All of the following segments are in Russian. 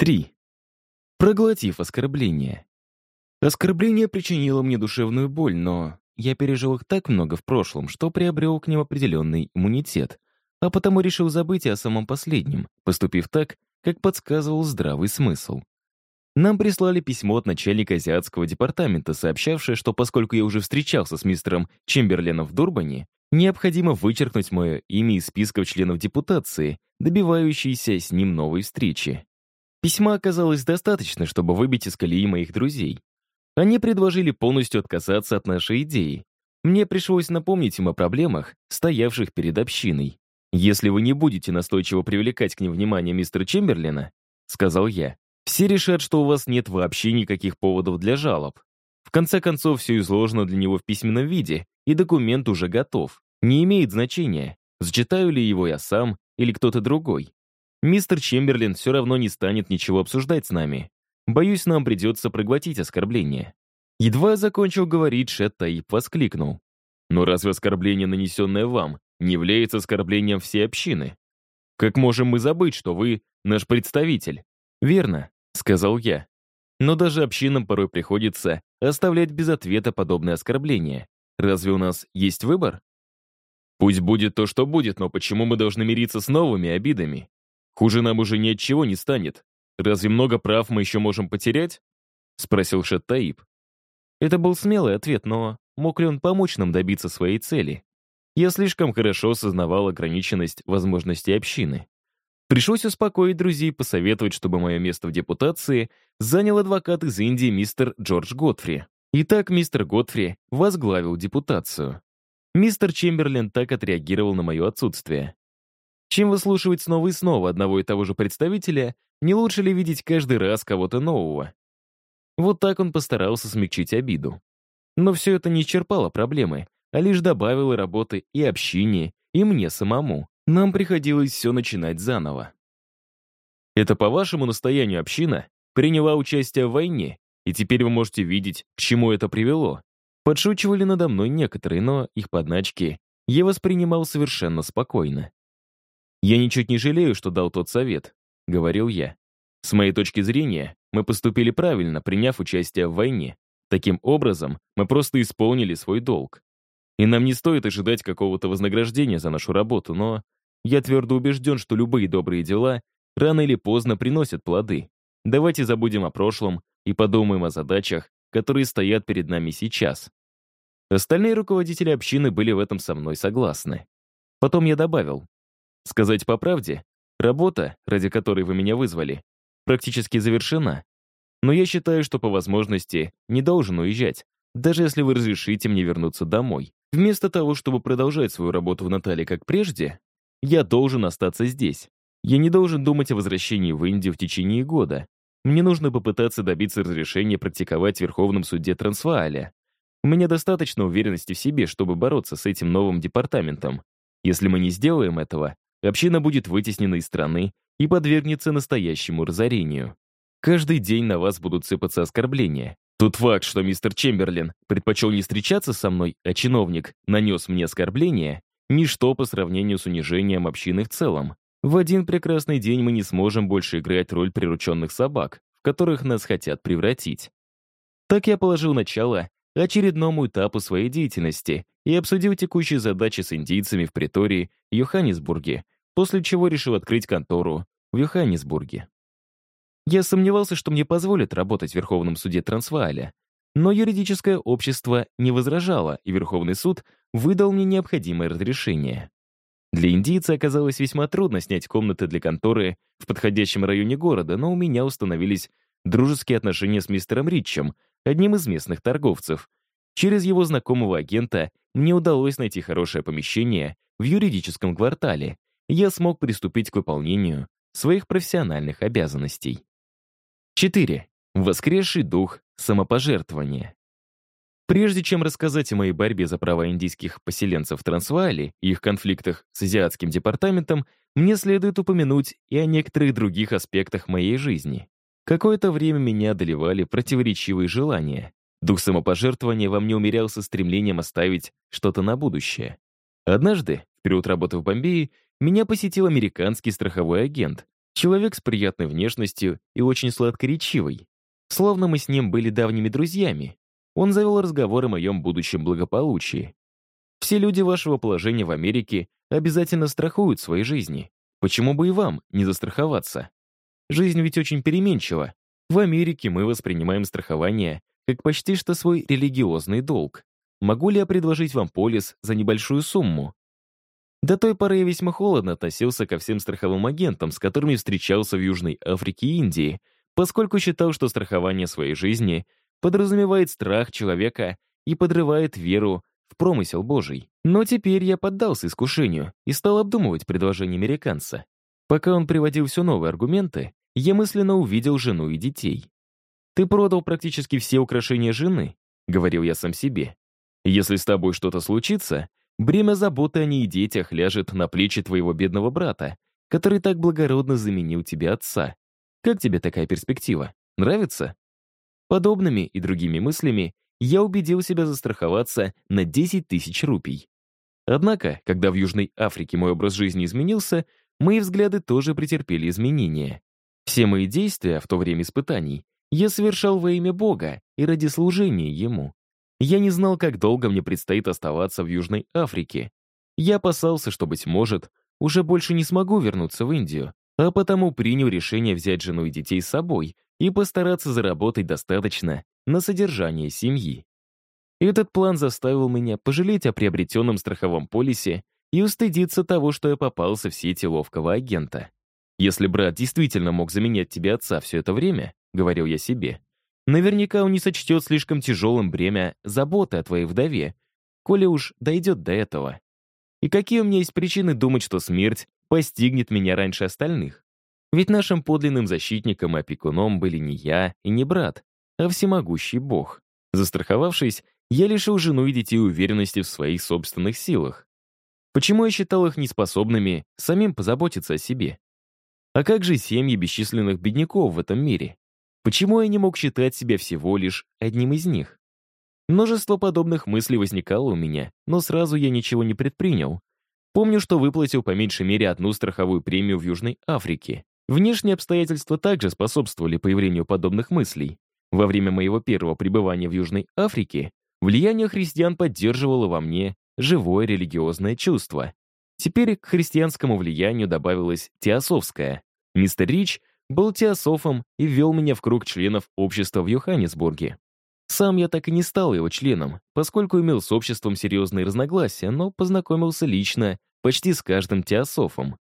3. Проглотив оскорбление. Оскорбление причинило мне душевную боль, но я пережил их так много в прошлом, что приобрел к ним определенный иммунитет, а потому решил забыть о самом последнем, поступив так, как подсказывал здравый смысл. Нам прислали письмо от начальника азиатского департамента, сообщавшее, что поскольку я уже встречался с мистером Чемберленом в Дурбане, необходимо вычеркнуть мое имя из списков членов депутации, добивающейся с ним новой встречи. Письма оказалось достаточно, чтобы выбить из колеи моих друзей. Они предложили полностью отказаться от нашей идеи. Мне пришлось напомнить им о проблемах, стоявших перед общиной. «Если вы не будете настойчиво привлекать к ним внимание мистера Чемберлина», — сказал я, «все решат, что у вас нет вообще никаких поводов для жалоб. В конце концов, все изложено для него в письменном виде, и документ уже готов. Не имеет значения, зачитаю ли его я сам или кто-то другой. Мистер Чемберлин все равно не станет ничего обсуждать с нами. Боюсь, нам придется проглотить оскорбление». Едва закончил говорить, Шет Таип воскликнул. «Но разве оскорбление, нанесенное вам, не является оскорблением всей общины? Как можем мы забыть, что вы наш представитель?» «Верно», — сказал я. «Но даже общинам порой приходится оставлять без ответа подобные оскорбления. Разве у нас есть выбор?» «Пусть будет то, что будет, но почему мы должны мириться с новыми обидами? Хуже нам уже ни от чего не станет. Разве много прав мы еще можем потерять?» — спросил Шет Таиб. Это был смелый ответ, но мог ли он помочь нам добиться своей цели? Я слишком хорошо осознавал ограниченность возможностей общины. Пришлось успокоить друзей, посоветовать, чтобы мое место в депутации занял адвокат из Индии мистер Джордж Готфри. Итак, мистер Готфри возглавил депутацию. Мистер Чемберлен так отреагировал на мое отсутствие. Чем выслушивать снова и снова одного и того же представителя, не лучше ли видеть каждый раз кого-то нового? Вот так он постарался смягчить обиду. Но все это не исчерпало проблемы, а лишь добавила работы и общине, и мне самому. Нам приходилось все начинать заново. Это по вашему настоянию община приняла участие в войне, и теперь вы можете видеть, к чему это привело. Подшучивали надо мной некоторые, но их подначки я воспринимал совершенно спокойно. «Я ничуть не жалею, что дал тот совет», — говорил я. «С моей точки зрения, мы поступили правильно, приняв участие в войне. Таким образом, мы просто исполнили свой долг. И нам не стоит ожидать какого-то вознаграждения за нашу работу, но я твердо убежден, что любые добрые дела рано или поздно приносят плоды. Давайте забудем о прошлом и подумаем о задачах, которые стоят перед нами сейчас. Остальные руководители общины были в этом со мной согласны. Потом я добавил. Сказать по правде, работа, ради которой вы меня вызвали, практически завершена. Но я считаю, что по возможности не должен уезжать, даже если вы разрешите мне вернуться домой. Вместо того, чтобы продолжать свою работу в Натале как прежде, я должен остаться здесь. Я не должен думать о возвращении в Индию в течение года. Мне нужно попытаться добиться разрешения практиковать в Верховном суде Трансвааля. У меня достаточно уверенности в себе, чтобы бороться с этим новым департаментом. Если мы не сделаем этого, община будет вытеснена из страны и подвергнется настоящему разорению. Каждый день на вас будут сыпаться оскорбления. Тот факт, что мистер Чемберлин предпочел не встречаться со мной, а чиновник нанес мне оскорбление, ничто по сравнению с унижением общины в целом. В один прекрасный день мы не сможем больше играть роль прирученных собак, в которых нас хотят превратить. Так я положил начало очередному этапу своей деятельности и обсудил текущие задачи с индийцами в притории Йоханнесбурге, после чего решил открыть контору в Йоханнесбурге. Я сомневался, что мне позволят работать в Верховном суде Трансвааля, но юридическое общество не возражало, и Верховный суд выдал мне необходимое разрешение. Для индийца оказалось весьма трудно снять комнаты для конторы в подходящем районе города, но у меня установились дружеские отношения с мистером Ричем, одним из местных торговцев. Через его знакомого агента мне удалось найти хорошее помещение в юридическом квартале, я смог приступить к выполнению своих профессиональных обязанностей. 4. Воскресший дух самопожертвования. Прежде чем рассказать о моей борьбе за права индийских поселенцев в Трансваале и их конфликтах с азиатским департаментом, мне следует упомянуть и о некоторых других аспектах моей жизни. Какое-то время меня одолевали противоречивые желания. Дух самопожертвования во мне умерялся стремлением оставить что-то на будущее. Однажды, в период работы в Бомбее, меня посетил американский страховой агент, Человек с приятной внешностью и очень сладкоречивый. Словно мы с ним были давними друзьями. Он завел разговор о моем будущем благополучии. Все люди вашего положения в Америке обязательно страхуют свои жизни. Почему бы и вам не застраховаться? Жизнь ведь очень переменчива. В Америке мы воспринимаем страхование как почти что свой религиозный долг. Могу ли я предложить вам полис за небольшую сумму? До той поры я весьма холодно относился ко всем страховым агентам, с которыми встречался в Южной Африке и Индии, поскольку считал, что страхование своей жизни подразумевает страх человека и подрывает веру в промысел Божий. Но теперь я поддался искушению и стал обдумывать предложение американца. Пока он приводил все новые аргументы, я мысленно увидел жену и детей. «Ты продал практически все украшения жены», — говорил я сам себе. «Если с тобой что-то случится, Бремя заботы о ней и детях ляжет на плечи твоего бедного брата, который так благородно заменил тебе отца. Как тебе такая перспектива? Нравится? Подобными и другими мыслями я убедил себя застраховаться на 10 тысяч рупий. Однако, когда в Южной Африке мой образ жизни изменился, мои взгляды тоже претерпели изменения. Все мои действия в то время испытаний я совершал во имя Бога и ради служения Ему. Я не знал, как долго мне предстоит оставаться в Южной Африке. Я опасался, что, быть может, уже больше не смогу вернуться в Индию, а потому принял решение взять жену и детей с собой и постараться заработать достаточно на содержание семьи. Этот план заставил меня пожалеть о приобретенном страховом полисе и устыдиться того, что я попался в сети ловкого агента. «Если брат действительно мог заменять тебе отца все это время», — говорил я себе, Наверняка он не сочтет слишком тяжелым бремя заботы о твоей вдове, коли уж дойдет до этого. И какие у меня есть причины думать, что смерть постигнет меня раньше остальных? Ведь нашим подлинным защитником и опекуном были не я и не брат, а всемогущий Бог. Застраховавшись, я лишил жену и детей уверенности в своих собственных силах. Почему я считал их неспособными самим позаботиться о себе? А как же семьи бесчисленных бедняков в этом мире? Почему я не мог считать себя всего лишь одним из них? Множество подобных мыслей возникало у меня, но сразу я ничего не предпринял. Помню, что выплатил по меньшей мере одну страховую премию в Южной Африке. Внешние обстоятельства также способствовали появлению подобных мыслей. Во время моего первого пребывания в Южной Африке влияние христиан поддерживало во мне живое религиозное чувство. Теперь к христианскому влиянию добавилось теософское. Мистер Рич был теософом и ввел меня в круг членов общества в Йоханнесбурге. Сам я так и не стал его членом, поскольку имел с обществом серьезные разногласия, но познакомился лично почти с каждым теософом.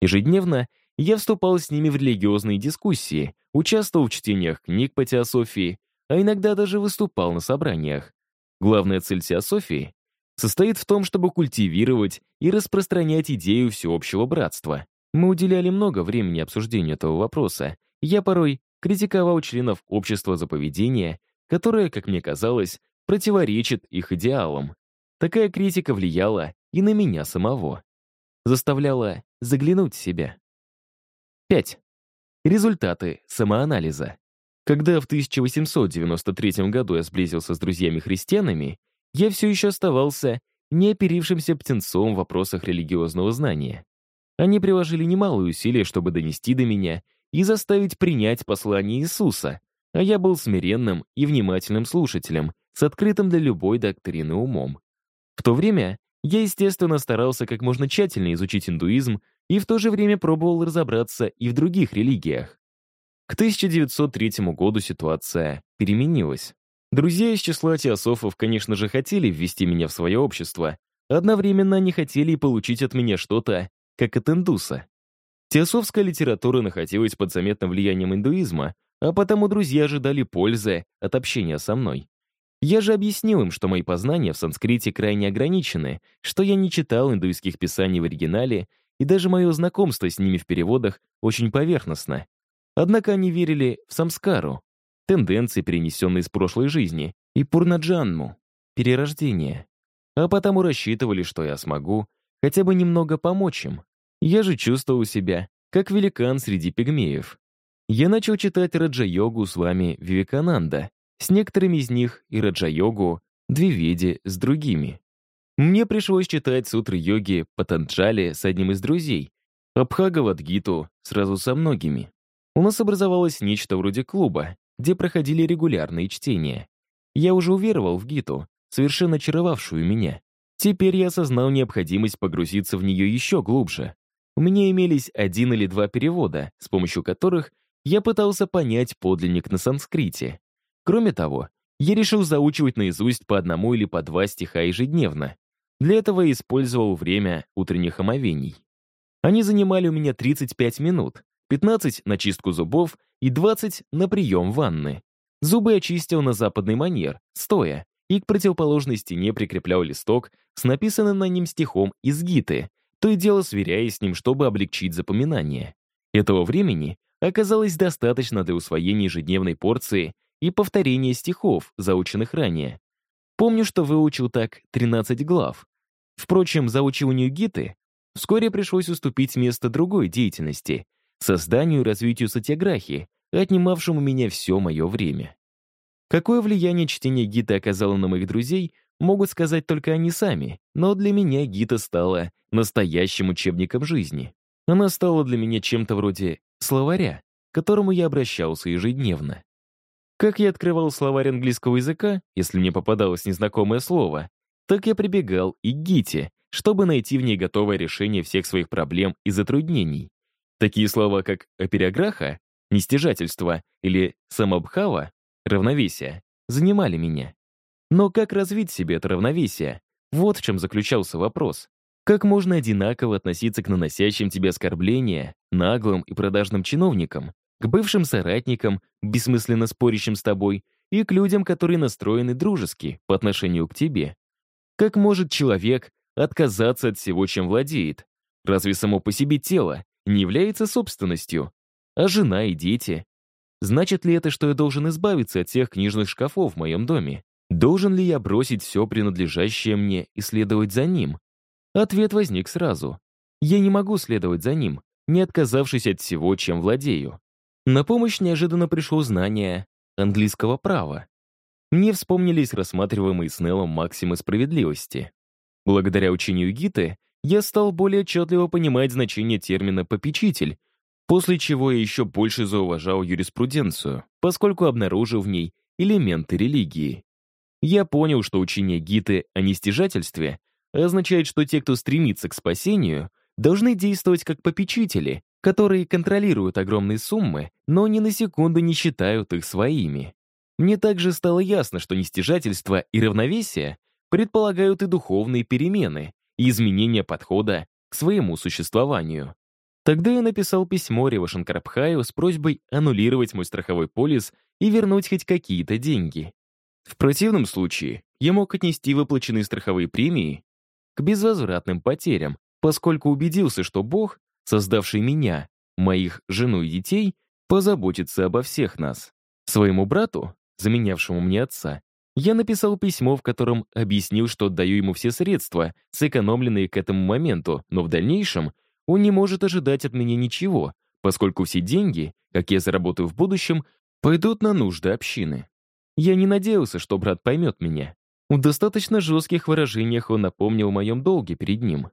Ежедневно я вступал с ними в религиозные дискуссии, участвовал в чтениях книг по теософии, а иногда даже выступал на собраниях. Главная цель теософии состоит в том, чтобы культивировать и распространять идею всеобщего братства. Мы уделяли много времени обсуждению этого вопроса. Я порой критиковал членов общества за поведение, которое, как мне казалось, противоречит их идеалам. Такая критика влияла и на меня самого. Заставляла заглянуть в себя. 5. Результаты самоанализа. Когда в 1893 году я сблизился с друзьями-христианами, я все еще оставался неоперившимся птенцом в вопросах религиозного знания. Они приложили немалые усилия, чтобы донести до меня и заставить принять послание Иисуса, а я был смиренным и внимательным слушателем, с открытым для любой доктрины умом. В то время я, естественно, старался как можно тщательнее изучить индуизм и в то же время пробовал разобраться и в других религиях. К 1903 году ситуация переменилась. Друзья из числа теософов, конечно же, хотели ввести меня в свое общество, одновременно они хотели и получить от меня что-то, как от индуса. Теософская литература находилась под заметным влиянием индуизма, а потому друзья ожидали пользы от общения со мной. Я же объяснил им, что мои познания в санскрите крайне ограничены, что я не читал индуистских писаний в оригинале, и даже мое знакомство с ними в переводах очень поверхностно. Однако они верили в самскару, тенденции, перенесенные из прошлой жизни, и пурнаджанму, перерождение. А потому рассчитывали, что я смогу хотя бы немного помочь им. Я же чувствовал себя, как великан среди пигмеев. Я начал читать Раджа-йогу с вами Вивекананда, с некоторыми из них и Раджа-йогу, Двиведи с другими. Мне пришлось читать сутры йоги Патанджали с одним из друзей, Обхагал от Гиту сразу со многими. У нас образовалось нечто вроде клуба, где проходили регулярные чтения. Я уже уверовал в Гиту, совершенно очаровавшую меня. Теперь я осознал необходимость погрузиться в нее еще глубже. У меня имелись один или два перевода, с помощью которых я пытался понять подлинник на санскрите. Кроме того, я решил заучивать наизусть по одному или по два стиха ежедневно. Для этого использовал время утренних омовений. Они занимали у меня 35 минут, 15 на чистку зубов и 20 на прием ванны. Зубы очистил на западный манер, стоя, и к противоположной стене прикреплял листок с написанным на нем стихом из гиты, то и дело сверяясь с ним, чтобы облегчить запоминание. Этого времени оказалось достаточно для усвоения ежедневной порции и повторения стихов, заученных ранее. Помню, что выучил так 13 глав. Впрочем, заучиванию гиты вскоре пришлось уступить место другой деятельности — созданию и развитию сатиаграхи, отнимавшему у меня все мое время. Какое влияние чтение Гиты оказало на моих друзей, могут сказать только они сами, но для меня Гита стала настоящим учебником жизни. Она стала для меня чем-то вроде словаря, к которому я обращался ежедневно. Как я открывал словарь английского языка, если мне попадалось незнакомое слово, так я прибегал и к Гите, чтобы найти в ней готовое решение всех своих проблем и затруднений. Такие слова, как «опереграха», «нестяжательство» или «самобхава» — равновесие, занимали меня. Но как развить себе это равновесие? Вот в чем заключался вопрос. Как можно одинаково относиться к наносящим тебе оскорбления, наглым и продажным чиновникам, к бывшим соратникам, бессмысленно спорящим с тобой, и к людям, которые настроены дружески по отношению к тебе? Как может человек отказаться от всего, чем владеет? Разве само по себе тело не является собственностью? А жена и дети? Значит ли это, что я должен избавиться от всех книжных шкафов в моем доме? Должен ли я бросить все принадлежащее мне и следовать за ним? Ответ возник сразу. Я не могу следовать за ним, не отказавшись от всего, чем владею. На помощь неожиданно пришло знание английского права. Мне вспомнились рассматриваемые Снеллом максимы справедливости. Благодаря учению Гиты я стал более отчетливо понимать значение термина «попечитель», после чего я еще больше зауважал юриспруденцию, поскольку обнаружил в ней элементы религии. Я понял, что учение Гиты о нестяжательстве означает, что те, кто стремится к спасению, должны действовать как попечители, которые контролируют огромные суммы, но ни на секунду не считают их своими. Мне также стало ясно, что нестяжательство и равновесие предполагают и духовные перемены, и изменение подхода к своему существованию. Тогда я написал письмо Ревашанкарабхаю с просьбой аннулировать мой страховой полис и вернуть хоть какие-то деньги. В противном случае я мог отнести выплаченные страховые премии к безвозвратным потерям, поскольку убедился, что Бог, создавший меня, моих жену и детей, позаботится обо всех нас. Своему брату, заменявшему мне отца, я написал письмо, в котором объяснил, что отдаю ему все средства, сэкономленные к этому моменту, но в дальнейшем он не может ожидать от меня ничего, поскольку все деньги, как я заработаю в будущем, пойдут на нужды общины. Я не надеялся, что брат поймет меня. В достаточно жестких выражениях он напомнил о моем долге перед ним.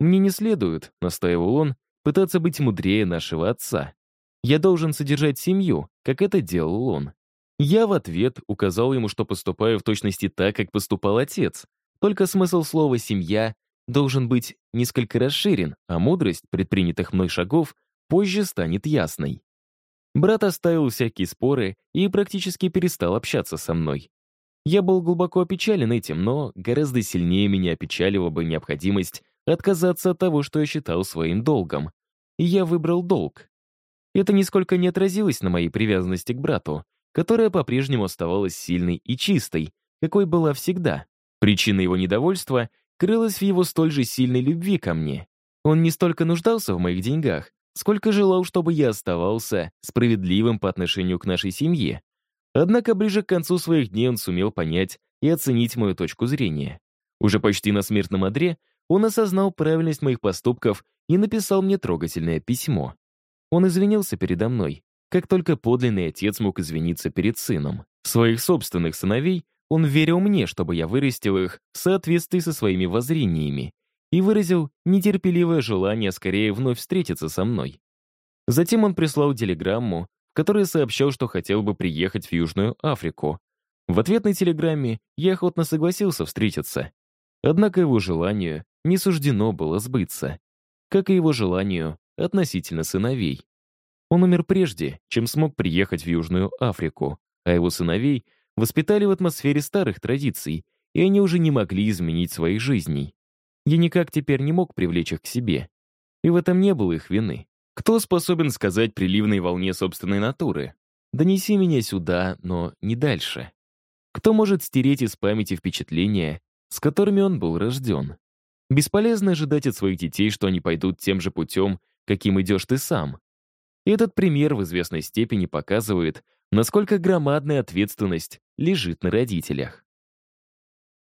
«Мне не следует», — настаивал он, — «пытаться быть мудрее нашего отца. Я должен содержать семью, как это делал он». Я в ответ указал ему, что поступаю в точности так, как поступал отец. Только смысл слова «семья» должен быть несколько расширен, а мудрость предпринятых мной шагов позже станет ясной. Брат оставил всякие споры и практически перестал общаться со мной. Я был глубоко опечален этим, но гораздо сильнее меня опечалила бы необходимость отказаться от того, что я считал своим долгом. И я выбрал долг. Это нисколько не отразилось на моей привязанности к брату, которая по-прежнему оставалась сильной и чистой, какой была всегда. Причина его недовольства крылась в его столь же сильной любви ко мне. Он не столько нуждался в моих деньгах, сколько желал, чтобы я оставался справедливым по отношению к нашей семье. Однако ближе к концу своих дней он сумел понять и оценить мою точку зрения. Уже почти на смертном одре он осознал правильность моих поступков и написал мне трогательное письмо. Он извинился передо мной, как только подлинный отец мог извиниться перед сыном. Своих собственных сыновей он верил мне, чтобы я вырастил их в соответствии со своими воззрениями, и выразил нетерпеливое желание скорее вновь встретиться со мной. Затем он прислал телеграмму, в которой сообщал, что хотел бы приехать в Южную Африку. В ответной телеграмме я охотно согласился встретиться. Однако его желанию не суждено было сбыться, как и его желанию относительно сыновей. Он умер прежде, чем смог приехать в Южную Африку, а его сыновей воспитали в атмосфере старых традиций, и они уже не могли изменить своих жизней. Я никак теперь не мог привлечь их к себе. И в этом не было их вины. Кто способен сказать приливной волне собственной натуры? Донеси меня сюда, но не дальше. Кто может стереть из памяти впечатления, с которыми он был рожден? Бесполезно ожидать от своих детей, что они пойдут тем же путем, каким идешь ты сам. И этот пример в известной степени показывает, насколько громадная ответственность лежит на родителях.